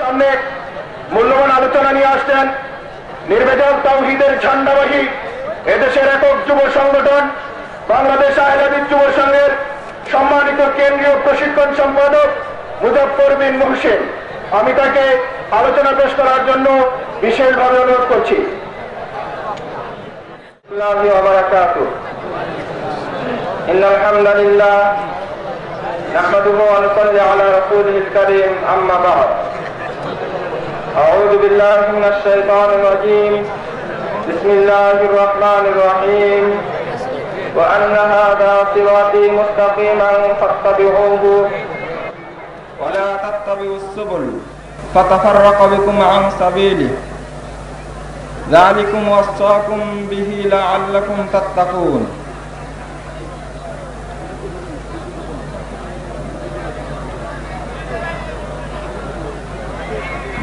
সামনে মূল্যবান আলোচনা নিয়ে আসছেন নির্বেদক তাওহিদের ঝান্ডাবাহী এদেশের একক যুব সংগঠন বাংলাদেশ আহলাদিস যুব সংঘের সম্মানিত কেন্দ্রীয় প্রশিক্ষণ সম্পাদক মুজফর বিন মুহসেন আমি তাকে আলোচনা পেশ করার জন্য বিশেষভাবে অনুরোধ করছি إن الحمد لله نحمده ونصلي على رسوله الكريم أما بعد أعوذ بالله من الشيطان الرجيم. بسم الله الرحمن الرحيم. وأن هذا صراطي مستقيما فاتبعوه. ولا تتبعوا السبل فتفرق بكم عن سبيله. ذلكم وصاكم به لعلكم تتقون.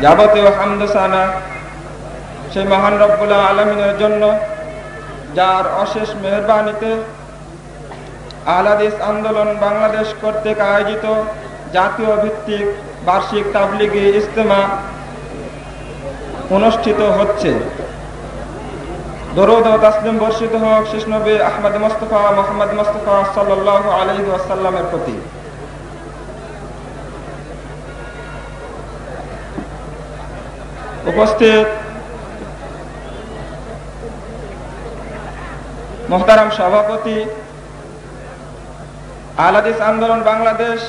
যাবতীয় হামদসানা সেই মহান রব্বুল্লাহ আলমিনের জন্য, যার অশেষ মেহরবানিতে আহলাদিস আন্দোলন বাংলাদেশ কর্তৃক আয়োজিত জাতীয় ভিত্তিক বার্ষিক তাবলিগি ইজতেমা অনুষ্ঠিত হচ্ছে। দরুদ তাসলিম বর্ষিত হোক, শেষ নবী আহমদ মোস্তফা, মোহাম্মদ মোস্তফা সাল্লাহ আলহি প্রতি। উপস্থিত। মোহতারাম সভাপতি আহলাদিস আন্দোলন বাংলাদেশ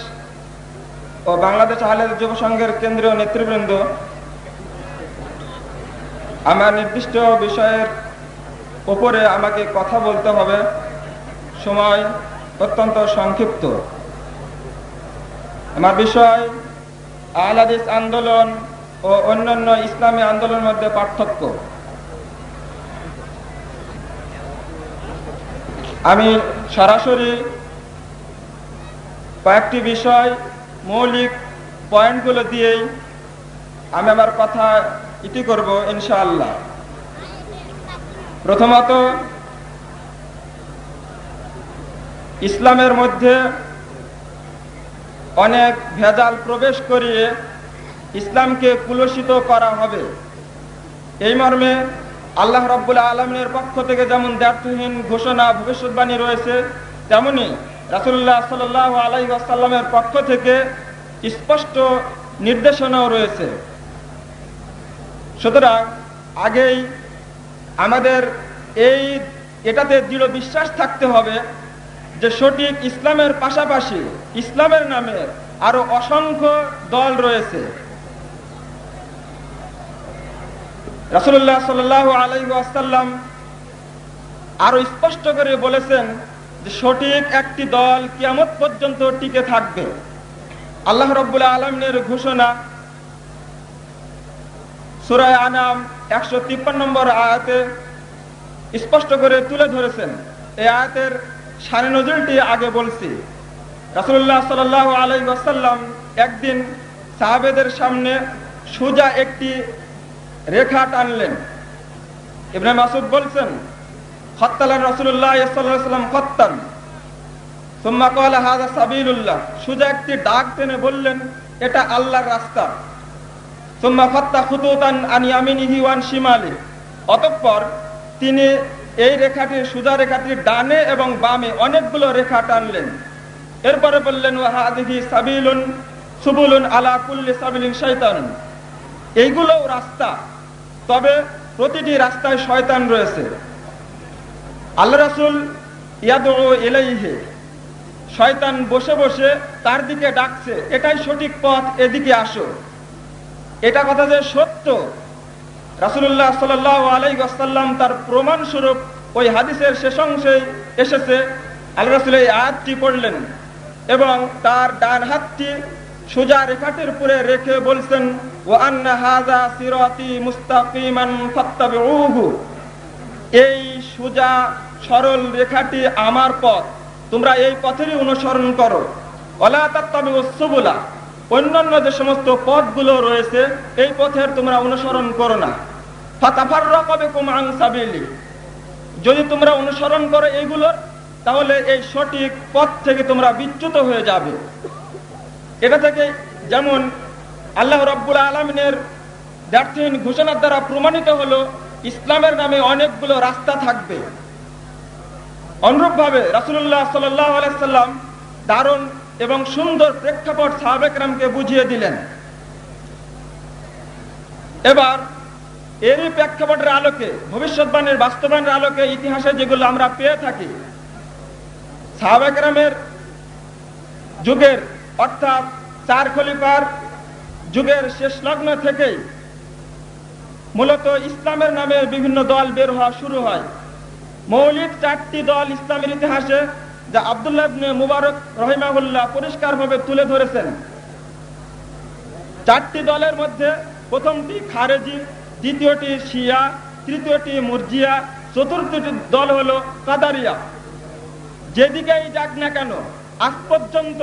ও বাংলাদেশ আহলাদ যুব সংঘের কেন্দ্রীয় নেতৃবৃন্দ, আমার নির্দিষ্ট বিষয়ের উপরে আমাকে কথা বলতে হবে। সময় অত্যন্ত সংক্ষিপ্ত। আমার বিষয় আহলাদিস আন্দোলন ও অন্যান্য ইসলামী আন্দোলনের মধ্যে পার্থক্য। আমি সরাসরি কয়েকটি বিষয়, মৌলিক পয়েন্টগুলো দিয়েই আমি আমার কথা ইতি করব ইনশাআল্লাহ। প্রথমত, ইসলামের মধ্যে অনেক ভেজাল প্রবেশ করিয়ে ইসলামকে কুলসিত করা হবে। এই মর্মে আল্লাহ রব্বুল আলমিনের পক্ষ থেকে যেমন দ্ব্যর্থহীন ঘোষণা ভবিষ্যৎবাণী রয়েছে, তেমনি রাসুল্লাহ সাল আলাই আসাল্লামের পক্ষ থেকে স্পষ্ট নির্দেশনাও রয়েছে। সুতরাং আগেই আমাদের এই এটাতে দৃঢ় বিশ্বাস থাকতে হবে যে সঠিক ইসলামের পাশাপাশি ইসলামের নামে আরও অসংখ্য দল রয়েছে। রাসুল্লাহ সাল আলাইসাল্লাম আরও স্পষ্ট করে বলেছেন যে সঠিক একটি দল কিয়ামত পর্যন্ত টিকে থাকবে। আল্লাহ রব্বুল্লাহ আলমের ঘোষণা সুরায় আনাম একশো তিপ্পান্ন নম্বর আয়াতে স্পষ্ট করে তুলে ধরেছেন। এই আয়াতের সারে নজরটি আগে বলছি। রাসুল্লাহ সাল আলাই একদিন সাহাবেদের সামনে সোজা একটি রেখা টানলেন। ইব্রাহিম মাসুদ বলছেন খত্তালান রসুল্লাহ সাল্লাম খত্তান। সোম্মা কলা হাজা সাবিলুল্লাহ। সুজা একটি ডাক টেনে বললেন, এটা আল্লাহর রাস্তা। সোম্মা খত্তা খুতুতান আনিয়ামিনিহি ওয়ান শিমালি অতঃপর তিনি এই রেখাটির সুজা রেখাটির ডানে এবং বামে অনেকগুলো রেখা টানলেন। এরপরে বললেন ওয়াহাদিহি সাবিলুন, সুবুলুন আলা কুল্লি সাবিলিন শয়তানুন এইগুলো রাস্তা। তবে প্রতিটি রাস্তায় শয়তান রয়েছে। আল্লাহ রাসুল এলাইহে শয়তান বসে বসে তার দিকে ডাকছে, এটাই সঠিক পথ, এদিকে আসো। এটা কথা যে সত্য রাসুল্লাহ সাল আলাইসাল্লাম তার প্রমাণ স্বরূপ ওই হাদিসের শেষ অংশে এসেছে, আল্লাহ রাসুল এই আয়াতটি পড়লেন এবং তার ডান হাতটি সোজা রেখাটির উপরে রেখে বলছেন আন্না হাজা সিরাতি মুস্তাকিমান ফাত্তাবিউহু। এই সোজা সরল রেখাটি আমার পথ। তোমরা এই পথেরই অনুসরণ করো। অন্যান্য যে সমস্ত পথগুলো রয়েছে, এই পথের তোমরা অনুসরণ করো না। যদি তোমরা অনুসরণ করো এইগুলোর তাহলে এই সঠিক পথ থেকে তোমরা বিচ্যুত হয়ে যাবে। এটা থেকে যেমন আল্লাহ রব্বুল আলমিনের ব্যর্থহীন ঘোষণার দ্বারা প্রমাণিত হলো, ইসলামের নামে অনেকগুলো রাস্তা থাকবে। অনুরূপভাবে রাসুল্লাহ সাল্লাম দারুণ এবং সুন্দর প্রেক্ষাপট সাহাবেকরামকে বুঝিয়ে দিলেন। এবার এরই প্রেক্ষাপটের আলোকে, ভবিষ্যৎবাণীর বাস্তবায়নের আলোকে, ইতিহাসে যেগুলো আমরা পেয়ে থাকি সাহাবেকরামের যুগের অর্থাৎ চার খলিফার যুগের শেষ লগ্ন থেকেই মূলত ইসলামের নামে বিভিন্ন দল বের হওয়া শুরু হয়। মৌলিক চারটি দল ইসলামের ইতিহাসে যা আবদুল্লাহ মুবারক রহিমাহুল্লাহ পরিষ্কারভাবে তুলে ধরেছেন। চারটি দলের মধ্যে প্রথমটি খারেজি, দ্বিতীয়টি শিয়া, তৃতীয়টি মুরজিয়া, চতুর্থটি দল হলো কাদারিয়া। যেদিকেই যাক না কেন, আজ পর্যন্ত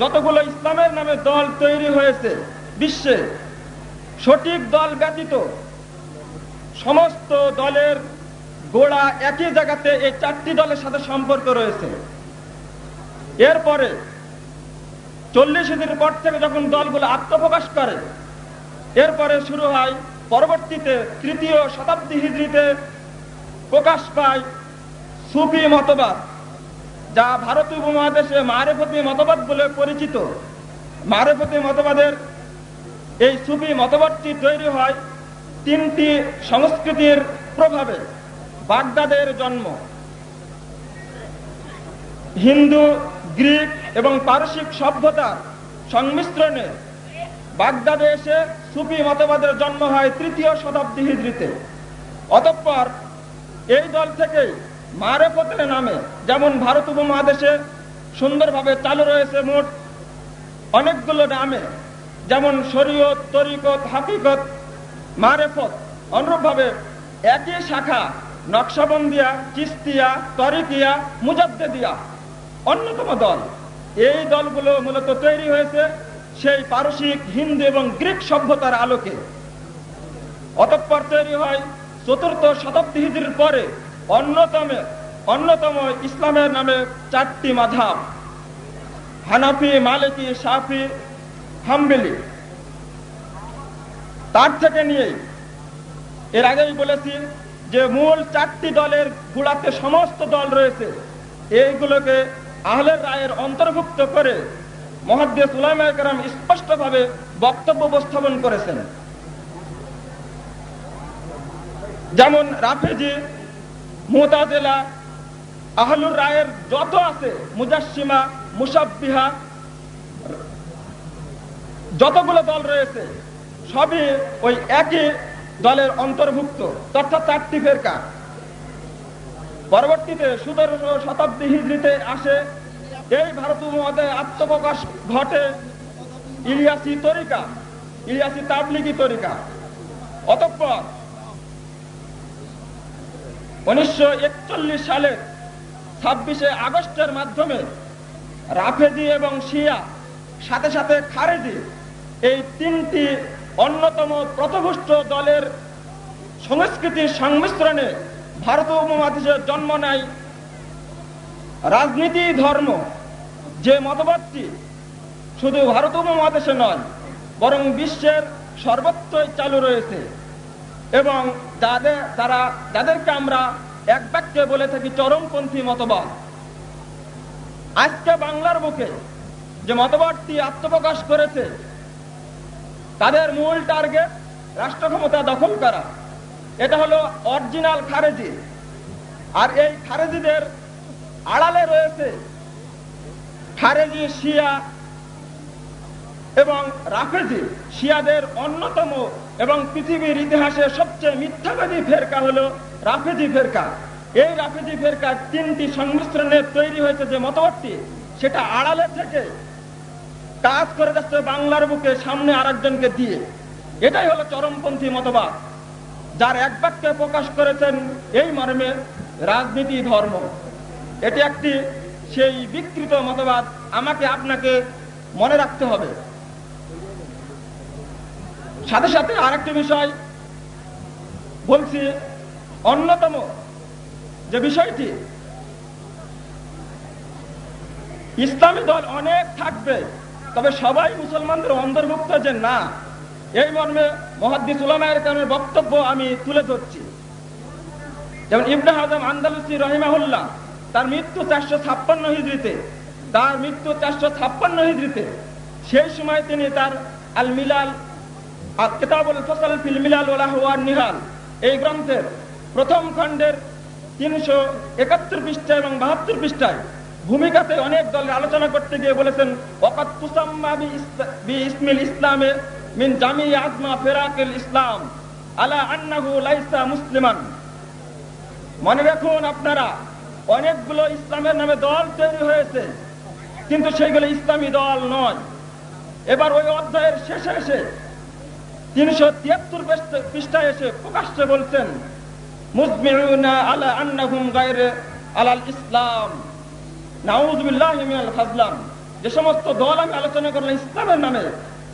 যতগুলো ইসলামের নামে দল তৈরি হয়েছে বিশ্বে সঠিক দল ব্যতীত সমস্ত দলের গোড়া একই জায়গাতে এই চারটি দলের সাথে সম্পর্ক রয়েছে। এরপরে চল্লিশ দিনের পর থেকে যখন দলগুলো আত্মপ্রকাশ করে, এরপরে শুরু হয়, পরবর্তীতে তৃতীয় শতাব্দী হিজড়িতে প্রকাশ পায় সুফি মতবাদ, যা ভারতীয় উপমহাদেশে মারেফতি মতবাদ বলে পরিচিত। মারেফতি মতবাদের এই সুফি মতবাদটি তৈরি হয় তিনটি সংস্কৃতির প্রভাবে। বাগদাদের জন্ম। হিন্দু, গ্রিক এবং পারসিক সভ্যতার সংমিশ্রণে বাগদাদে এসে সুফি মতবাদের জন্ম হয় তৃতীয় শতাব্দী হিজড়িতে। অতঃপর এই দল থেকেই মারেফতের নামে, যেমন ভারত উপমহাদেশে সুন্দরভাবে চালু রয়েছে মোট অনেকগুলো নামে। যেমন শরীয়ত, তরিকত, হাকিকত, মারেফত, অনুরূপভাবে একই শাখা, নকশাবন্দিয়া চিস্তিয়া তরিকিয়া, মুজাদ্দেদিয়া, অন্যতম দল। এই দলগুলো মূলত তৈরি হয়েছে সেই পারসিক হিন্দু এবং গ্রিক সভ্যতার আলোকে। অতঃপর তৈরি হয় চতুর্থ শতাব্দী হিজড়ির পরে অন্যতম অন্যতম ইসলামের নামে চারটি মাধাব হানাফি, মালিকি সাফি হাম্বিলি। তার থেকে নিয়েই এর আগেই বলেছি যে মূল চারটি দলের গুড়াতে সমস্ত দল রয়েছে, এইগুলোকে আহলের রায়ের অন্তর্ভুক্ত করে মহাদ্দেশ উলামায়াম স্পষ্টভাবে বক্তব্য উপস্থাপন করেছেন। যেমন রাফেজি, মোতাজেলা, আহলুর রায়ের যত আছে মুজাসিমা মুসাব্বিহা যতগুলো দল রয়েছে, সবই ওই একই দলের অন্তর্ভুক্ত। অর্থাৎ চারটি ফেরকা। পরবর্তীতে সতেরোশো শতাব্দী হিজড়িতে আসে এই ভারত উপমহাদে আত্মপ্রকাশ ঘটে ইলিয়াসি তরিকা, ইলিয়াসি তাবলিগি তরিকা। অতঃপর উনিশশো একচল্লিশ সালের ছাব্বিশে আগস্টের মাধ্যমে রাফেজি এবং শিয়া, সাথে সাথে খারেজি এই তিনটি অন্যতম প্রতভুষ্ট দলের সংস্কৃতির সংমিশ্রণে ভারত উপমহাদেশের জন্ম নেয় রাজনীতি, ধর্ম। যে মতবাদটি শুধু ভারত উপমহাদেশে নয়, বরং বিশ্বের সর্বত্রই চালু রয়েছে এবং যাদের, তারা, যাদেরকে আমরা এক বাক্যে বলে থাকি চরমপন্থী মতবাদ। আজকে বাংলার বুকে যে মতবাদটি আত্মপ্রকাশ করেছে তাদের মূল টার্গেট রাষ্ট্র ক্ষমতা দখল করা। এটা হলো অরিজিনাল খারেজি। আর এই খারেজিদের আড়ালে রয়েছে খারেজি, শিয়া এবং রাফেজি। শিয়াদের অন্যতম এবং পৃথিবীর ইতিহাসে সবচেয়ে মিথ্যাবাদী ফেরকা হলো রাফেজি ফেরকা। এই রাফেজি ফেরকা তিনটি সংমিশ্রণে তৈরি হয়েছে যে মতবাদটি, সেটা আড়ালে থেকে কাজ করে যাচ্ছে বাংলার বুকে, সামনে আরেকজনকে দিয়ে। এটাই হলো চরমপন্থী মতবাদ। যার এক বাক্যে প্রকাশ করেছেন, এই মর্মে রাজনীতি, ধর্ম। এটি একটি সেই বিকৃত মতবাদ। আমাকে আপনাকে মনে রাখতে হবে। সাথে সাথে আরেকটি বিষয় বলছি, অন্যতম যে বিষয়টি, ইসলামী দল অনেক থাকবে। তবে সবাই মুসলমানদের অন্তর্ভুক্ত যে না, এই মর্মে মহাদ্দিস উলামায়ের কারণে বক্তব্য আমি তুলে ধরছি। যেমন ইবনে হাজম আন্দালুসি রহিমাহুল্লাহ, তার মৃত্যু চারশো ছাপ্পান্ন হিজড়িতে, তার মৃত্যু চারশো ছাপ্পান্ন হিজড়িতে, সেই সময় তিনি তার আল মিলাল কেতাবুল ফসল ফিল মিলাল ওলাহুয়ার নিহাল, এই গ্রন্থের প্রথম খণ্ডের তিনশো একাত্তর পৃষ্ঠা এবং বাহাত্তর পৃষ্ঠায় ভূমিকাতে অনেক দলের আলোচনা করতে গিয়ে বলেছেন ইসমিল ইসলামে মিন জামি আজমা ফেরাকিল ইসলাম, আলা আন্নাহু লাইসা মুসলিমান। মনে রাখুন আপনারা, অনেকগুলো ইসলামের নামে দল তৈরি হয়েছে, কিন্তু সেইগুলো ইসলামী দল নয়। এবার ওই অধ্যায়ের শেষে এসে তিনশো তিয়াত্তর পৃষ্ঠায় এসে প্রকাশ্যে বলছেন, মুজমিউনা আলা আন্নাহুম গায়রে আলাল ইসলাম। যে সমস্ত দল আমি আলোচনা করলাম ইসলামের নামে,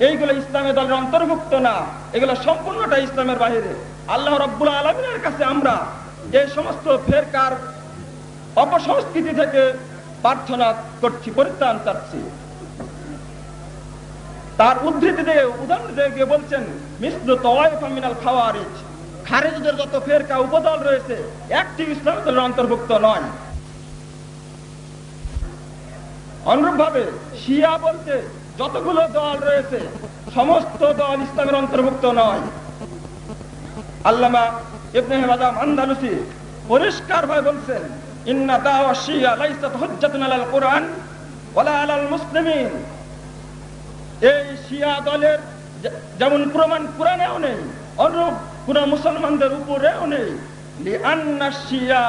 এইগুলো ইসলামের দলের অন্তর্ভুক্ত না, এগুলো সম্পূর্ণটা ইসলামের বাইরে আল্লাহ রব্বুল আলমিনের কাছে আমরা এই সমস্ত ফেরকার অপসংস্কৃতি থেকে প্রার্থনা করছি, পরিত্রাণ চাচ্ছি। তার উদ্ধৃতি দিয়ে, উদাহরণ দিয়ে গিয়ে বলছেন, মিসলু তওয়াইফা মিনাল খাওয়ারিজ। খারেজদের যত ফেরকা উপদল রয়েছে, একটি ইসলামের দলের অন্তর্ভুক্ত নয়। অনুরূপভাবে শিয়া বলতে যতগুলো দল রয়েছে, সমস্ত দল ইসলামের অন্তর্ভুক্ত নয়। আল্লামা ইবনে পরিষ্কার ভাবে বলছেন, ইন্না দাওয়া শিয়া লাইসাত হুজ্জাতুন আলাল কোরআন ওয়ালা আলাল মুসলিমিন। এই শিয়া দলের যেমন প্রমাণ কোরআনেও নেই, অনুরূপ কোন মুসলমানদের উপরেও নেই লিআন্না শিয়া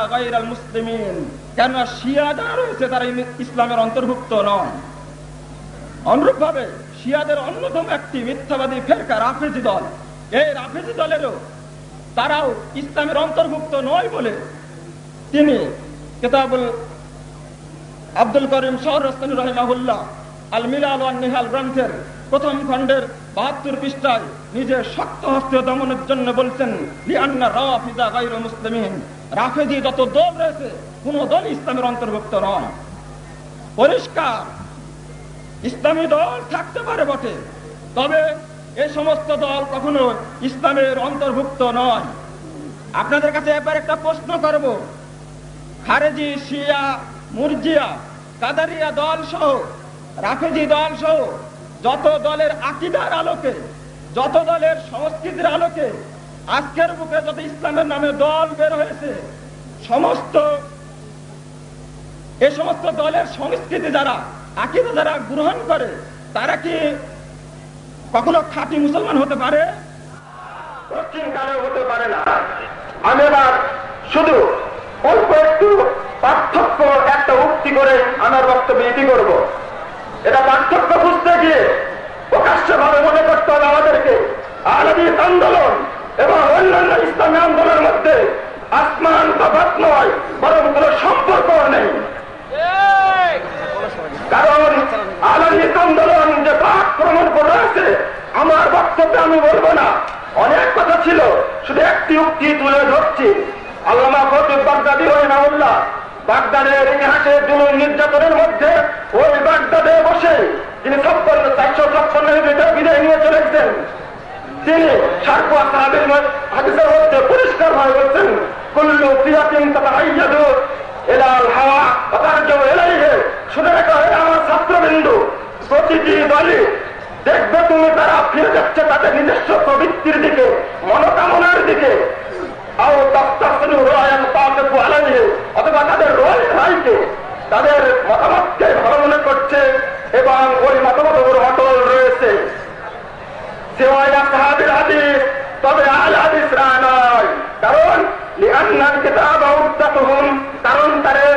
কেন শিয়া যারা রয়েছে, তারা ইসলামের অন্তর্ভুক্ত নয় অনুরূপ ভাবে শিয়াদের অন্যতম একটি মিথ্যাবাদী ফেরকা রাফেজি দল। এই রাফেজি দলেরও তারাও ইসলামের অন্তর্ভুক্ত নয় বলে তিনি কেতাবুল আব্দুল করিম শহরস্তানি রহিমাহুল্লাহ আল মিলাল নিহাল গ্রন্থের প্রথম খণ্ডের বাহাত্তর পৃষ্ঠায় নিজের শক্ত হস্তে দমনের জন্য বলছেন, লিআন্না রাফিজা গায়রু মুসলিমিন। রাফেজি যত দল রয়েছে, কোন দল ইসলামের অন্তর্ভুক্ত নয়। পরিষ্কার, ইসলামী দল থাকতে পারে বটে, তবে এ সমস্ত দল কখনো ইসলামের অন্তর্ভুক্ত নয়। আপনাদের কাছে এবার একটা প্রশ্ন করব। খারেজি, শিয়া, মুরজিয়া, কাদারিয়া দল সহ রাফেজি দল সহ যত দলের আকিদার আলোকে, যত দলের সংস্কৃতির আলোকে, আজকের বুকে যত ইসলামের নামে দল বের হয়েছে, সমস্ত এই সমস্ত দলের সংস্কৃতি যারা, আকিদা যারা গ্রহণ করে, তারা কি কখনো খাঁটি মুসলমান হতে পারে? পশ্চিম কালে হতে পারে না। আমি এবার শুধু অল্প একটু পার্থক্য একটা উক্তি করে আমার বক্তব্য ইতি করব। এটা পার্থক্য বুঝতে গিয়ে প্রকাশ্য ভাবে মনে করতে হবে আমাদেরকে। আলাদী আন্দোলন এবং অন্যান্য ইসলামী আন্দোলনের মধ্যে আসমান বাত নয়, বরং কোন সম্পর্ক নেই। কারণ আলাদী আন্দোলন যে পাক প্রমাণ করে আছে আমার বক্তব্যে আমি বলব না। অনেক কথা ছিল, শুধু একটি উক্তি তুলে ধরছি। আল্লামা ফতুব বাগদাদি রহিমাউল্লাহ বাগদাদের ইতিহাসে জুলুম নির্যাতনের মধ্যে ওই বাগদাদে বসে তিনি ছাপ্পান্ন, চারশো, ছাপ্পান্ন বিদায় নিয়ে চলেছেন তিনি সার্ক সাহাবের হাদিসের মধ্যে পরিষ্কার ভাবে বলছেন, কুল্লু ফিয়াতিন তাতাহাইয়াদু এলাল হাওয়া অতার্জম এলাইহে শুনে রাখা হয় আমার ছাত্রবিন্দু, প্রতিটি দলই দেখবে তুমি তারা ফিরে যাচ্ছে তাদের নিজস্ব প্রবৃত্তির দিকে, মনোকামনার দিকে। আও তাস্তাসনু রায়ান তাকাতু আলাইহি অথবা তাদের রয় রায়কে তাদের মতামতকে ভালো মনে করছে এবং ওই মতামত উপর অটল রয়েছে সিওয়ায়া সাহাবির হাদিস তবে আল হাদিসরা নয় কারণ লিআন্নাল কিতাব হুজ্জাতুহুম কারণ তাদের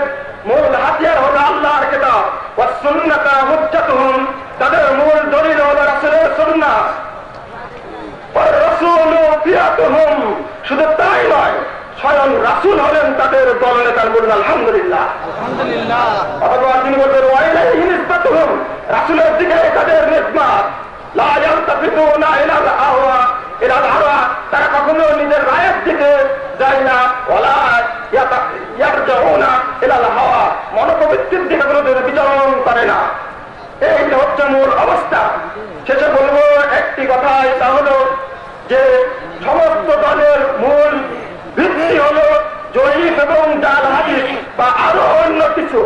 মূল হাতিয়ার হলো আল্লাহর কিতাব ওয়া সুন্নাতা হুজ্জাতুহুম তাদের মূল দলিল হলো রাসূলের সুন্নাহ ওয়া শুধু তাই নয় স্বয়ং রাসূল হলেন তাদের দল নেতার বলুন আলহামদুলিল্লাহ। অথবা তিনি বলবেন ওয়াইলাইহি নিসবাতুহুম রাসূলের দিকে তাদের নিসবাত। লা ইয়ালতাফিতুনা ইলাল আহওয়া ইলাল আহওয়া তারা কখনো নিজের রায়ের দিকে যায় না। ওয়ালা ইয়াতা- ইয়ারজাউনা ইলাল হাওয়া মনোপ্রবৃত্তির দিকে বিচরণ করে না। এই হচ্ছে মূল অবস্থা। শেষে বলব একটি কথা তা হলো যে সমস্ত দলের মূল ভিত্তি হল জৈব এবং ডাল হাদিস বা আরও অন্য কিছু।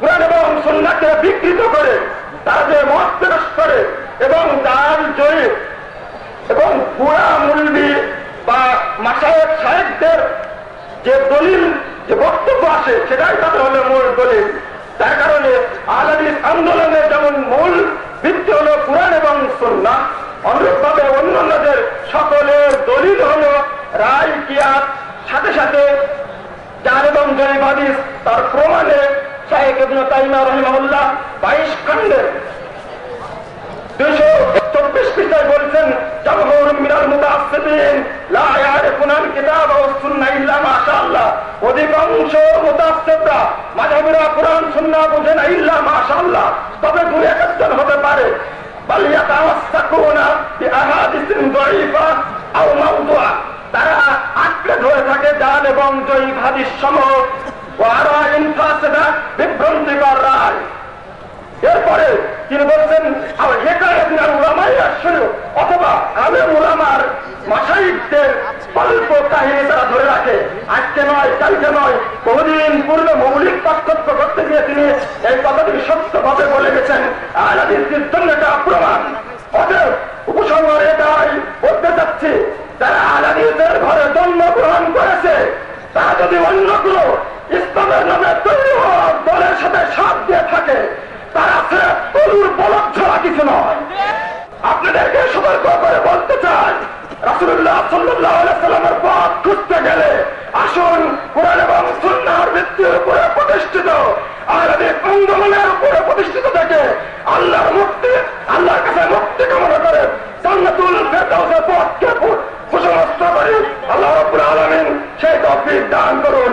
কোরআন এবং সন্ন্যাকে বিকৃত করে তাদের মত প্রকাশ করে এবং ডাল জৈব এবং পুরা মুলবি বা মাসায়ের সাহেবদের যে দলিল, যে বক্তব্য আসে, সেটাই তাদের হলো মূল দলিল। তার কারণে আলাদিস আন্দোলনের যেমন মূল ভিত্তি হল পুরাণ এবং সন্না অনুরূপভাবে অন্যান্যদের সকলের দলিল হল রায় কিয়াত সাথে সাথে চার এবং জয় হাদিস তার প্রমাণে শাহেক ইবনে মাশাআল্লাহ। অধিকাংশ বুঝে না ইল্লা মাশাআল্লাহ। তবে দু একজন হতে পারে। তারা আঁকড়ে ধরে থাকে জাল এবং জয়ীফ হাদিস সমূহ। বিভ্রান্তিকর রায়। এরপরে তিনি বলছেন অথবা আমি উলামার মাসাইকদের গল্প কাহিনী তারা ধরে রাখে। আজকে নয়, কালকে নয়, বহুদিন পূর্বে মৌলিক পার্থক্য গিয়ে তিনি এই কথাটি সত্যভাবে বলে গেছেন। আলাদিসের জন্য এটা প্রমাণ অতএব উপসংহার এটাই বলতে চাচ্ছি, যারা আলাদিসের ঘরে জন্মগ্রহণ করেছে, তারা যদি অন্য কোনো ইসলামের নামে তৈরি হওয়া দলের সাথে সাথ দিয়ে থাকে, তারা সে তরুর বলক ছাড়া কিছু নয়। আপনাদেরকে সতর্ক করে বলতে চাই রাসুল্লাহ সাল্লাহ সাল্লামের পথ খুঁজতে গেলে আসল কোরআন এবং সুন্নার ভিত্তির উপরে প্রতিষ্ঠিত। আরবি আন্দোলনের উপরে প্রতিষ্ঠিত থাকে আল্লাহর মুক্তি, আল্লাহর কাছে মুক্তি কামনা করে জান্নাতুল ফেরদাউসের পথকে কুসংস্থ করে। আল্লাহ রাব্বুল আলামিন সেই তৌফিক দান করুন।